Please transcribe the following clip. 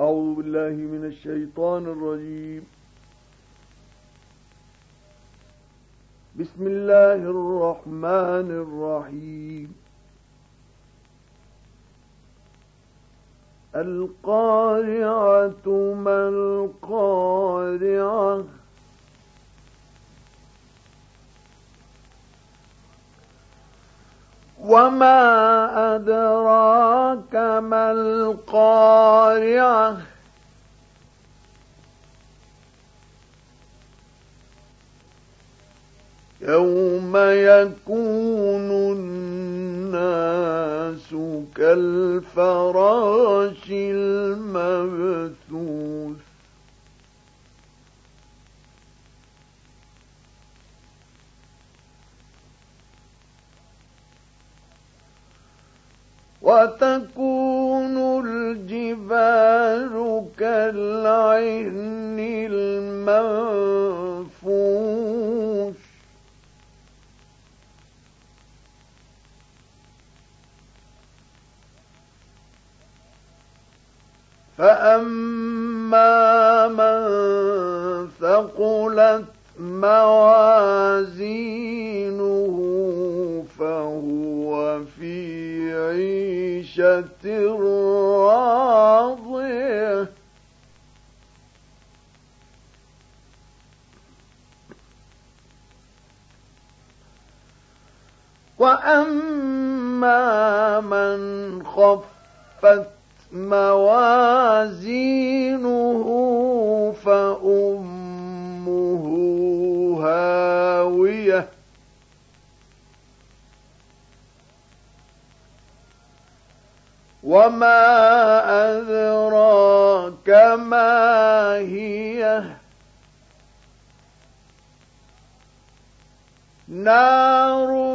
أعوذ بالله من الشيطان الرجيم. بسم الله الرحمن الرحيم. القارعة ما القارعة؟ وما أدراك ما القارعة يوم يكون الناس كالفراش المبثوث وتكون الجبال كالعهن المنفوش. فأما من ثقلت موازينه فهو في وأما من خفت موازينه وما أدراك ما هي نار